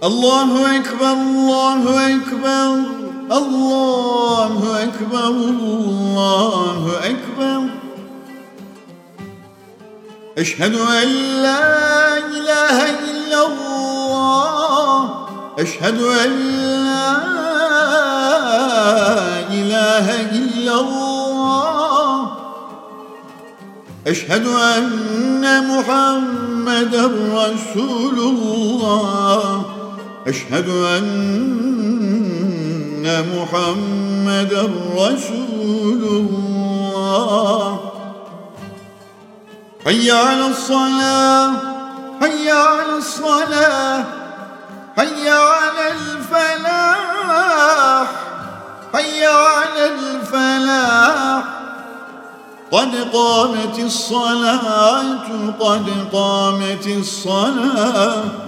Allahu Ekber, Allahu Ekber, Allahu Ekber, Allahu Ekber. Eşhedü en la ilahe illallah. Eşhedü en la ilahe illallah. Eşhedü enne Muhammeden Resulullah. أشهد أن محمدا رسول الله. حي على الصلاة حي على الصلاة حي على الفلاح حي على الفلاح. قد قامت الصلاة قد قامت الصلاة.